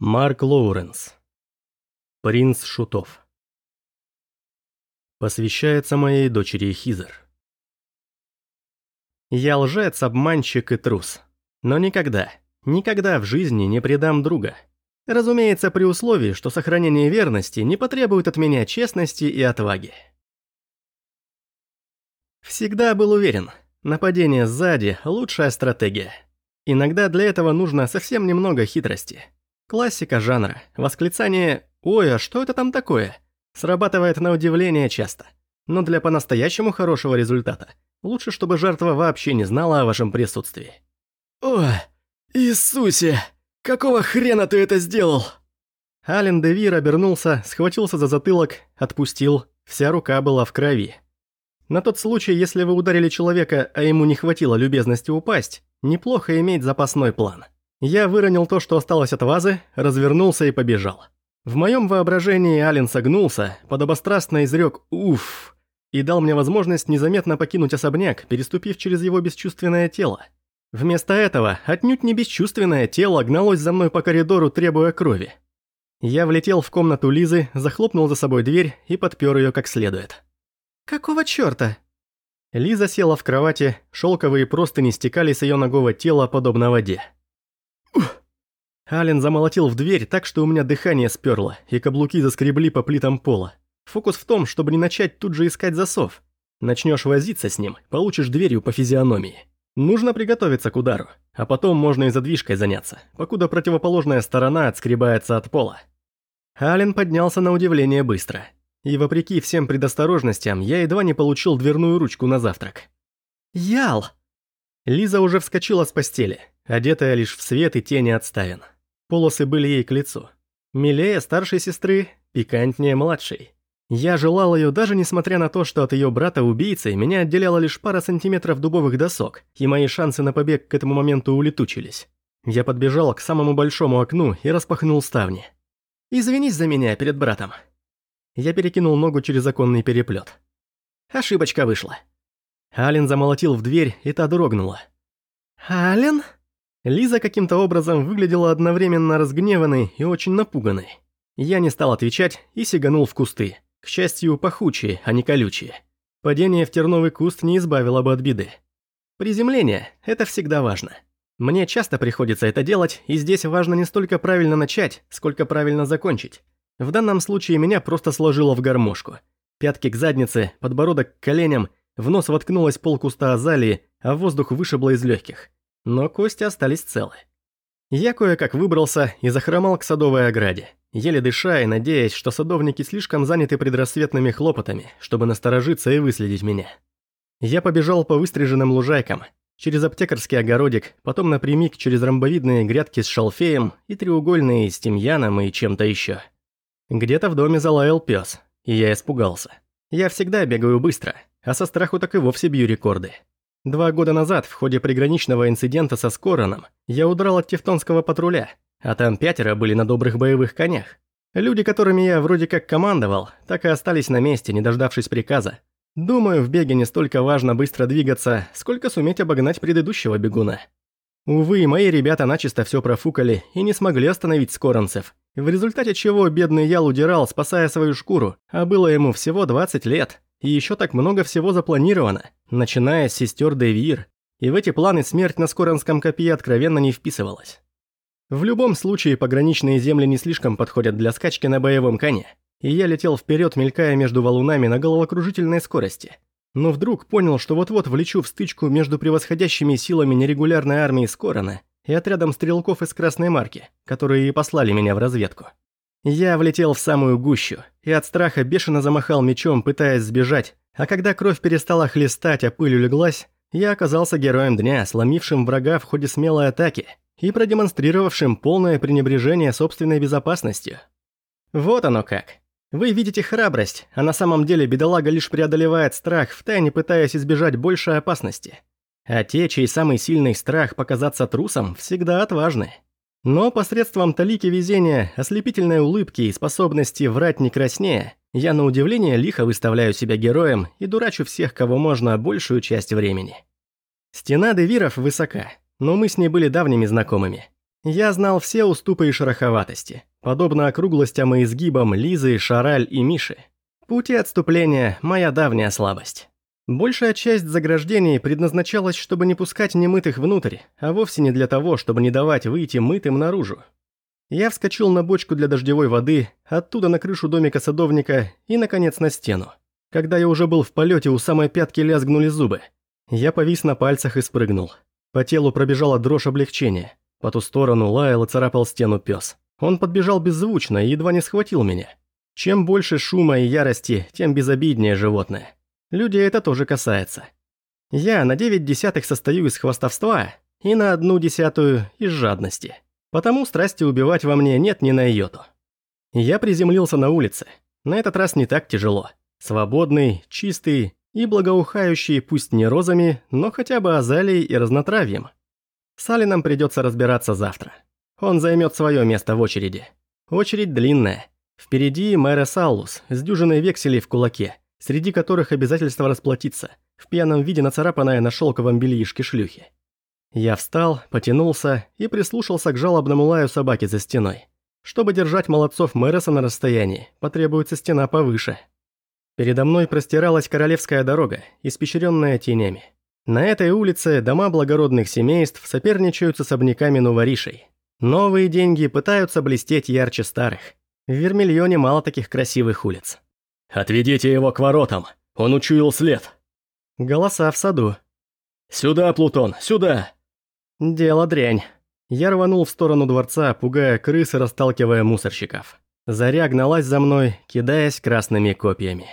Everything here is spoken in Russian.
Марк Лоуренс. Принц шутов. Посвящается моей дочери Хизер. Я лжец, обманщик и трус. Но никогда, никогда в жизни не предам друга. Разумеется, при условии, что сохранение верности не потребует от меня честности и отваги. Всегда был уверен, нападение сзади – лучшая стратегия. Иногда для этого нужно совсем немного хитрости – Классика жанра. Восклицание «Ой, а что это там такое?» срабатывает на удивление часто. Но для по-настоящему хорошего результата лучше, чтобы жертва вообще не знала о вашем присутствии. «О, Иисусе! Какого хрена ты это сделал?» Ален Девир обернулся, схватился за затылок, отпустил, вся рука была в крови. На тот случай, если вы ударили человека, а ему не хватило любезности упасть, неплохо иметь запасной план. Я выронил то, что осталось от вазы, развернулся и побежал. В моем воображении Ален согнулся, подобострастно изрек «Уф!» и дал мне возможность незаметно покинуть особняк, переступив через его бесчувственное тело. Вместо этого отнюдь не бесчувственное тело гналось за мной по коридору, требуя крови. Я влетел в комнату Лизы, захлопнул за собой дверь и подпер ее как следует. «Какого чёрта?» Лиза села в кровати, шелковые простыни стекали с ее ногого тела, подобно воде. Ален замолотил в дверь так, что у меня дыхание сперло, и каблуки заскребли по плитам пола. Фокус в том, чтобы не начать тут же искать засов. Начнешь возиться с ним, получишь дверью по физиономии. Нужно приготовиться к удару, а потом можно и задвижкой заняться, покуда противоположная сторона отскребается от пола. Ален поднялся на удивление быстро. И вопреки всем предосторожностям, я едва не получил дверную ручку на завтрак. «Ял!» Лиза уже вскочила с постели, одетая лишь в свет и тени от ставен. Полосы были ей к лицу. Милее старшей сестры, пикантнее младшей. Я желал ее даже несмотря на то, что от ее брата-убийцы меня отделяла лишь пара сантиметров дубовых досок, и мои шансы на побег к этому моменту улетучились. Я подбежал к самому большому окну и распахнул ставни. «Извинись за меня перед братом». Я перекинул ногу через оконный переплет. Ошибочка вышла. Ален замолотил в дверь, и та дрогнула. «Ален?» Лиза каким-то образом выглядела одновременно разгневанной и очень напуганной. Я не стал отвечать и сиганул в кусты. К счастью, пахучие, а не колючие. Падение в терновый куст не избавило бы от беды. Приземление – это всегда важно. Мне часто приходится это делать, и здесь важно не столько правильно начать, сколько правильно закончить. В данном случае меня просто сложило в гармошку. Пятки к заднице, подбородок к коленям, в нос воткнулась полкуста азалии, а воздух вышибло из легких но кости остались целы. Я кое-как выбрался и захромал к садовой ограде, еле дыша и надеясь, что садовники слишком заняты предрассветными хлопотами, чтобы насторожиться и выследить меня. Я побежал по выстриженным лужайкам, через аптекарский огородик, потом напрямик через ромбовидные грядки с шалфеем и треугольные с тимьяном и чем-то еще. Где-то в доме залаял пес, и я испугался. Я всегда бегаю быстро, а со страху так и вовсе бью рекорды. Два года назад, в ходе приграничного инцидента со Скороном, я удрал от Тевтонского патруля, а там пятеро были на добрых боевых конях. Люди, которыми я вроде как командовал, так и остались на месте, не дождавшись приказа. Думаю, в беге не столько важно быстро двигаться, сколько суметь обогнать предыдущего бегуна. Увы, мои ребята начисто все профукали и не смогли остановить скоронцев, в результате чего бедный Ял удирал, спасая свою шкуру, а было ему всего 20 лет. И еще так много всего запланировано, начиная с сестер Девир, и в эти планы смерть на Скоронском копье откровенно не вписывалась. В любом случае, пограничные земли не слишком подходят для скачки на боевом коне, и я летел вперед, мелькая между валунами на головокружительной скорости. Но вдруг понял, что вот-вот влечу в стычку между превосходящими силами нерегулярной армии Скорона и отрядом стрелков из Красной Марки, которые и послали меня в разведку. Я влетел в самую гущу и от страха бешено замахал мечом, пытаясь сбежать, а когда кровь перестала хлестать, а пыль улеглась, я оказался героем дня, сломившим врага в ходе смелой атаки и продемонстрировавшим полное пренебрежение собственной безопасностью. Вот оно как. Вы видите храбрость, а на самом деле бедолага лишь преодолевает страх, втайне пытаясь избежать большей опасности. А те, чей самый сильный страх показаться трусом, всегда отважны. Но посредством талики везения, ослепительной улыбки и способности врать не краснее, я на удивление лихо выставляю себя героем и дурачу всех, кого можно, большую часть времени. Стена Девиров высока, но мы с ней были давними знакомыми. Я знал все уступы и шероховатости, подобно округлостям и изгибам Лизы, Шараль и Миши. Пути отступления – моя давняя слабость. Большая часть заграждений предназначалась, чтобы не пускать немытых внутрь, а вовсе не для того, чтобы не давать выйти мытым наружу. Я вскочил на бочку для дождевой воды, оттуда на крышу домика садовника и, наконец, на стену. Когда я уже был в полете, у самой пятки лязгнули зубы. Я повис на пальцах и спрыгнул. По телу пробежала дрожь облегчения. По ту сторону лаял и царапал стену пес. Он подбежал беззвучно и едва не схватил меня. Чем больше шума и ярости, тем безобиднее животное. Людей это тоже касается. Я на девять десятых состою из хвастовства и на одну десятую из жадности. Потому страсти убивать во мне нет ни на йоту. Я приземлился на улице. На этот раз не так тяжело. Свободный, чистый и благоухающий пусть не розами, но хотя бы азалией и разнотравьем. С Алином придется разбираться завтра. Он займет свое место в очереди. Очередь длинная. Впереди мэра Саллус с дюжиной векселей в кулаке, среди которых обязательство расплатиться, в пьяном виде нацарапанная на шелковом бельишке шлюхи. Я встал, потянулся и прислушался к жалобному лаю собаки за стеной. Чтобы держать молодцов Мэреса на расстоянии, потребуется стена повыше. Передо мной простиралась королевская дорога, испещренная тенями. На этой улице дома благородных семейств соперничают с особняками новоришей. Новые деньги пытаются блестеть ярче старых. В Вермильоне мало таких красивых улиц. «Отведите его к воротам, он учуял след». Голоса в саду. «Сюда, Плутон, сюда!» Дело дрянь. Я рванул в сторону дворца, пугая крыс и расталкивая мусорщиков. Заря гналась за мной, кидаясь красными копьями.